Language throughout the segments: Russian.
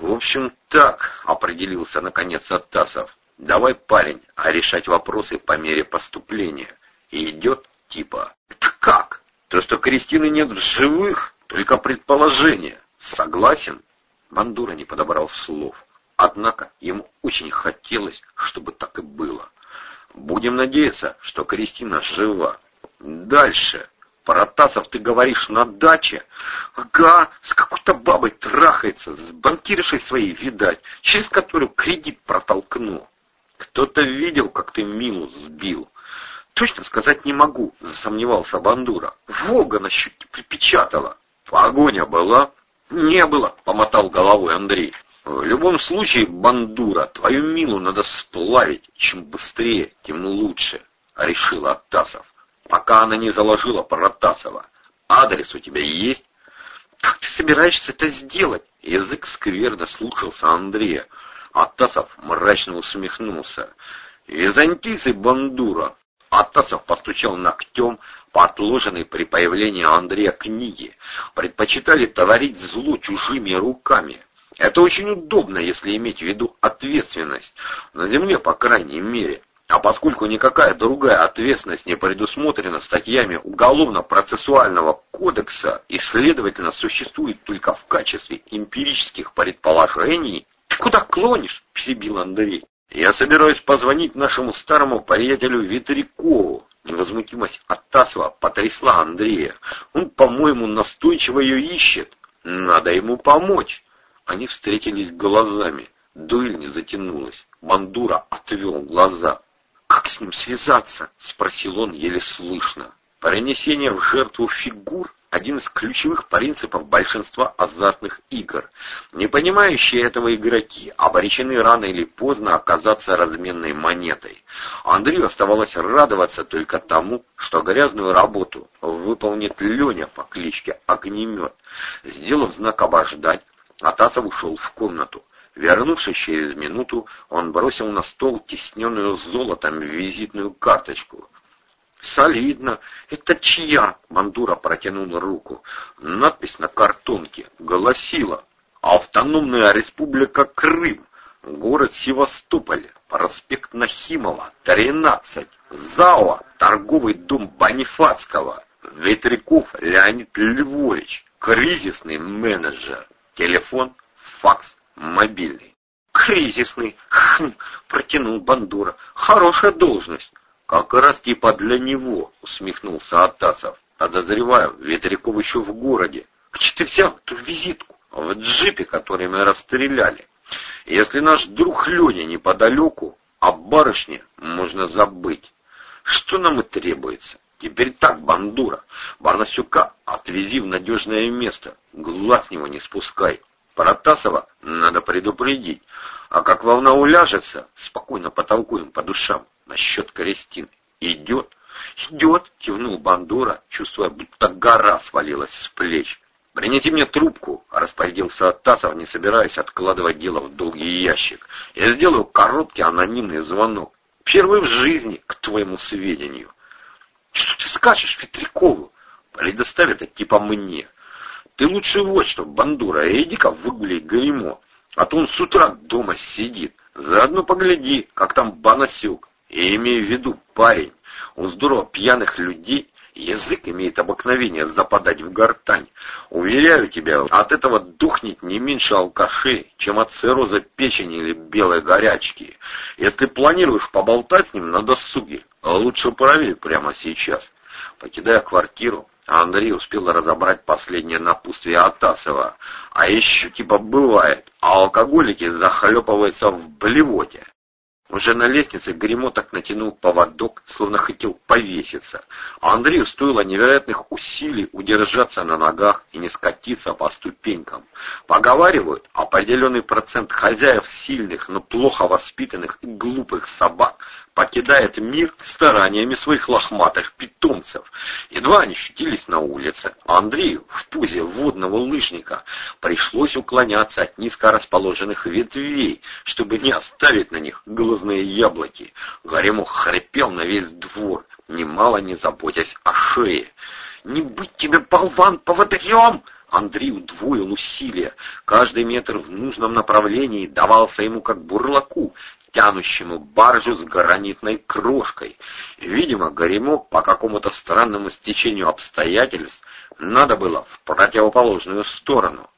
В общем, так, определился наконец Оттасов. Давай, парень, а решать вопросы по мере поступления. И идет типа. Это как? То, что Кристины нет в живых, только предположение. Согласен? Мандура не подобрал слов. Однако ему очень хотелось, чтобы так и было. Будем надеяться, что Кристина жива. Дальше. Паратасов, ты говоришь, на даче? Ага, с какой-то бабой трахается, с банкиршей своей, видать, через которую кредит протолкнул. Кто-то видел, как ты Милу сбил. Точно сказать не могу, засомневался Бандура. Волга на щеке припечатала. Погоня была? Не было, помотал головой Андрей. В любом случае, Бандура, твою Милу надо сплавить. Чем быстрее, тем лучше, решил Оттасов. Пока она не заложила Протасова. Адрес у тебя есть? Как ты собираешься это сделать? Язык скверно слушался Андрея. Атасов мрачно усмехнулся. «Византийцы бандура!» Атасов постучал ногтем по отложенной при появлении Андрея книги. Предпочитали творить зло чужими руками. Это очень удобно, если иметь в виду ответственность. На земле, по крайней мере. А поскольку никакая другая ответственность не предусмотрена статьями Уголовно-процессуального кодекса и, следовательно, существует только в качестве эмпирических предположений, «Ты куда клонишь?» — перебил Андрей. «Я собираюсь позвонить нашему старому приятелю Ветрякову». Невозмутимость Атасова потрясла Андрея. «Он, по-моему, настойчиво ее ищет. Надо ему помочь». Они встретились глазами. Дуэль не затянулась. Мандура отвел глаза. «Как с ним связаться?» — спросил он еле слышно. «Принесение в жертву фигур — один из ключевых принципов большинства азартных игр. Не понимающие этого игроки обречены рано или поздно оказаться разменной монетой. Андрею оставалось радоваться только тому, что грязную работу выполнит Леня по кличке Огнемет. Сделав знак «Обождать», Атасов ушел в комнату. Вернувшись через минуту, он бросил на стол тесненную золотом визитную карточку. «Солидно. Это чья?» — Мандура протянула руку. Надпись на картонке гласила «Автономная республика Крым, город Севастополь, проспект Нахимова, 13, ЗАО, торговый дом Бонифацкого, Ветряков Леонид Львович, кризисный менеджер, телефон, факс, мобильный. Кризисный, хм, протянул Бандура. Хорошая должность. Как раз типа для него, усмехнулся Атасов. Подозреваю, Ветряков еще в городе. Где ты взял эту визитку? В джипе, который мы расстреляли. Если наш друг Леня неподалеку, о барышне можно забыть. Что нам и требуется? Теперь так, Бандура, Барнасюка отвези в надежное место, глаз с него не спускай. Протасова надо предупредить. А как волна уляжется, спокойно потолкуем по душам насчет Кристины. Идет? Идет, кивнул Бандура, чувствуя, будто гора свалилась с плеч. «Принеси мне трубку», — распорядился Оттасов, не собираясь откладывать дело в долгий ящик. «Я сделаю короткий анонимный звонок. Первый в жизни, к твоему сведению». «Что ты скажешь Ветрякову?» «Предоставь это типа мне. Ты лучше вот что, Бандура, иди-ка выгуляй Гримо, а то он с утра дома сидит. Заодно погляди, как там Банасюк. И имей в виду, парень, у здорово пьяных людей язык имеет обыкновение западать в гортань. Уверяю тебя, от этого духнет не меньше алкашей, чем от цирроза печени или белой горячки. Если планируешь поболтать с ним на досуге, лучше проверь прямо сейчас. Покидая квартиру, Андрей успел разобрать последнее напутствие Атасова. А еще типа бывает, а алкоголики захлепываются в блевоте. Уже на лестнице Гремо так натянул поводок, словно хотел повеситься. А Андрею стоило невероятных усилий удержаться на ногах и не скатиться по ступенькам. Поговаривают, определенный процент хозяев сильных, но плохо воспитанных и глупых собак покидает мир стараниями своих лохматых питомцев. Едва они щутились на улице, а Андрею в пузе водного лыжника пришлось уклоняться от низко расположенных ветвей, чтобы не оставить на них глазные яблоки. Гаремух хрипел на весь двор, немало не заботясь о шее. «Не быть тебе, болван, поводырем!» Андрей удвоил усилия. Каждый метр в нужном направлении давался ему как бурлаку, тянущему баржу с гранитной крошкой. Видимо, Горемок по какому-то странному стечению обстоятельств надо было в противоположную сторону.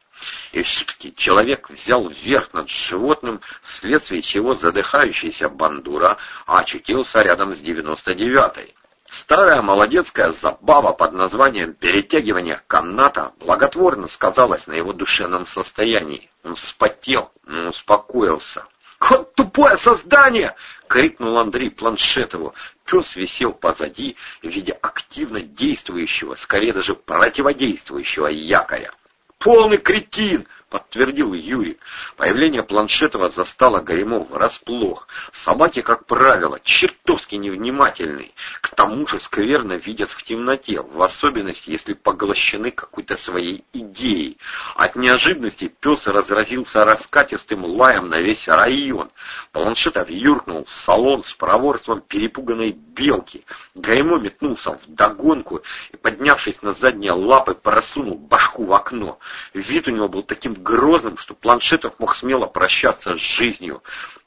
И все-таки человек взял верх над животным, вследствие чего задыхающийся бандура очутился рядом с девяносто девятой. Старая молодецкая забава под названием «перетягивание каната» благотворно сказалась на его душевном состоянии. Он вспотел, но успокоился. «Вот тупое создание!» — крикнул Андрей Планшетову. Пес висел позади в виде активно действующего, скорее даже противодействующего якоря. «Полный кретин!» — подтвердил Юрий. Появление Планшетова застало Горемов врасплох. Собаки, как правило, чертовски невнимательны. К тому же скверно видят в темноте, в особенности, если поглощены какой-то своей идеей. От неожиданности пес разразился раскатистым лаем на весь район. Планшетов юркнул в салон с проворством перепуганной белки. Гаймо метнулся в догонку и, поднявшись на задние лапы, просунул башку в окно. Вид у него был таким грозным, что Планшетов мог смело прощаться с жизнью.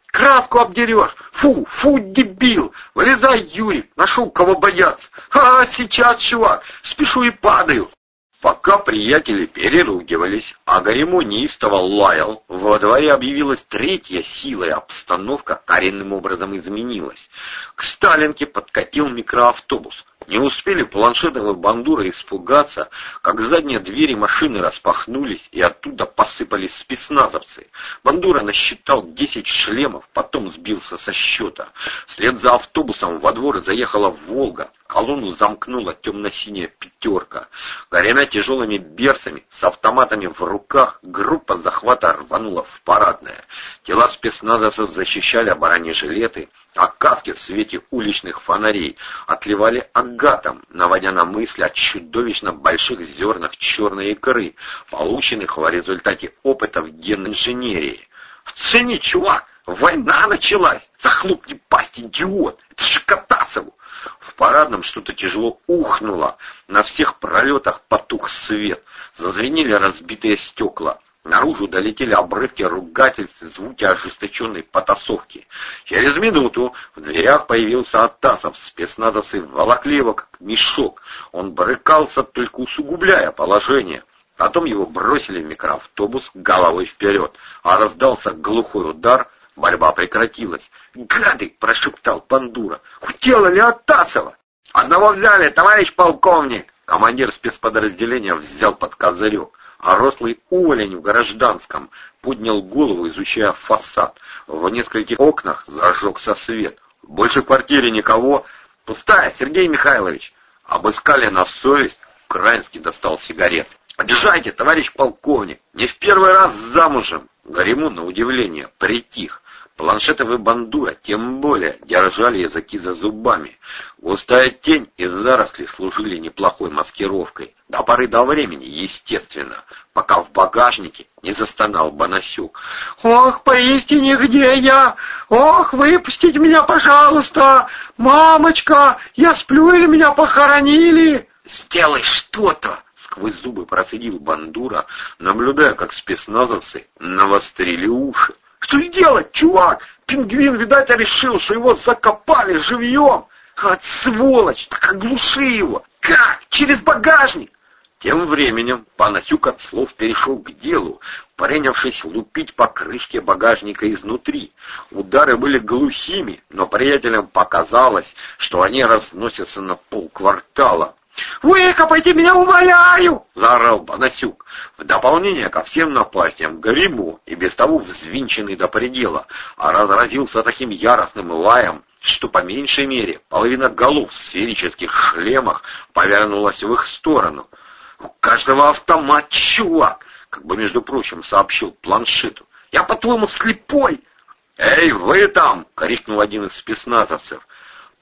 Краску обдерешь! Фу, фу, дебил! Вылезай, Юрик, нашел кого бояться. А, сейчас, чувак, спешу и падаю. Пока приятели переругивались, а Горемо неистово лаял, во дворе объявилась третья сила, и обстановка коренным образом изменилась. К Сталинке подкатил микроавтобус. Не успели планшетовые бандуры испугаться, как задние двери машины распахнулись, и оттуда посыпались спецназовцы. Бандура насчитал десять шлемов, потом сбился со счета. Вслед за автобусом во двор заехала «Волга». Колонну замкнула темно-синяя пятерка. Горяна тяжелыми берцами, с автоматами в руках, группа захвата рванула в парадное. Тела спецназовцев защищали жилеты, а каски в свете уличных фонарей отливали агатом, наводя на мысль о чудовищно больших зернах черной икры, полученных в результате опытов генной инженерии. «Оцени, чувак! Война началась! Захлопни пасть, идиот! Это же Катасову!» В парадном что-то тяжело ухнуло. На всех пролетах потух свет. Зазвенели разбитые стекла. Наружу долетели обрывки ругательств и звуки ожесточенной потасовки. Через минуту в дверях появился Атасов, спецназовцы волокли его как мешок. Он брыкался, только усугубляя положение. Потом его бросили в микроавтобус головой вперед, а раздался глухой удар, борьба прекратилась. «Гады!» — прошептал Пандура. «Уделали Атасова!» «Одного взяли, товарищ полковник!» Командир спецподразделения взял под козырек а рослый уволень в гражданском поднял голову, изучая фасад. В нескольких окнах зажегся свет. Больше в квартире никого. Пустая, Сергей Михайлович. Обыскали на совесть. Краинский достал сигарет. «Обижайте, товарищ полковник, не в первый раз замужем!» Горемун, на удивление, притих. Планшетовый бандура, тем более, держали языки за зубами. Густая тень и заросли служили неплохой маскировкой. До поры до времени, естественно, пока в багажнике не застонал Бонасюк. «Ох, поистине, где я? Ох, выпустите меня, пожалуйста! Мамочка, я сплю или меня похоронили?» «Сделай что-то!» сквозь зубы процедил Бандура, наблюдая, как спецназовцы навострили уши. Что делать, чувак? Пингвин, видать, решил, что его закопали живьем. От сволочь, так оглуши его. Как? Через багажник? Тем временем Панасюк от слов перешел к делу, принявшись лупить по крышке багажника изнутри. Удары были глухими, но приятелям показалось, что они разносятся на полквартала. «Выкопайте меня, умоляю!» — заорал Бонасюк. В дополнение ко всем напастям Гриму, и без того взвинченный до предела, а разразился таким яростным лаем, что по меньшей мере половина голов в сферических шлемах повернулась в их сторону. «У каждого автомат, чувак!» — как бы, между прочим, сообщил планшету. «Я, по-твоему, слепой?» «Эй, вы там!» — крикнул один из спецназовцев.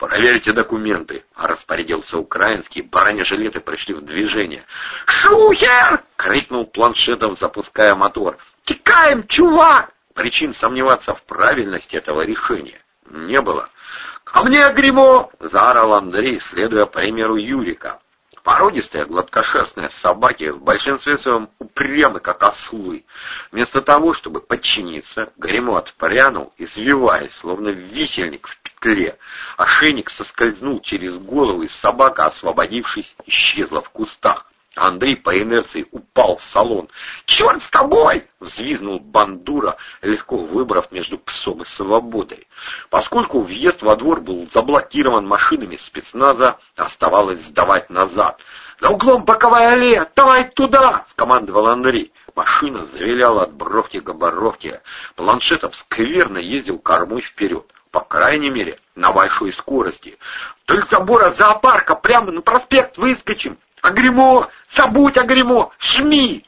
«Проверьте документы», — распорядился украинский. Бронежилеты пришли в движение. «Шухер!» — крикнул планшетов, запуская мотор. «Текаем, чувак!» Причин сомневаться в правильности этого решения не было. «Ко мне, гримо!» — заорал Андрей, следуя примеру Юрика. Породистые, гладкошерстные собаки в большинстве своем упрямы, как ослы. Вместо того, чтобы подчиниться, Гремо отпрянул, извиваясь, словно висельник в петле. Ошейник соскользнул через голову, и собака, освободившись, исчезла в кустах. Андрей по инерции упал в салон. «Черт с тобой!» — взвизнул Бандура, легко выбрав между псом и свободой. Поскольку въезд во двор был заблокирован машинами спецназа, оставалось сдавать назад. «За углом боковая аллея! Давай туда!» — скомандовал Андрей. Машина завиляла от бровки к оборовке. Планшетов скверно ездил кормой вперед. По крайней мере, на большой скорости. «Вдоль забора зоопарка прямо на проспект выскочим! Агремо! Забудь Агремо! Шми!»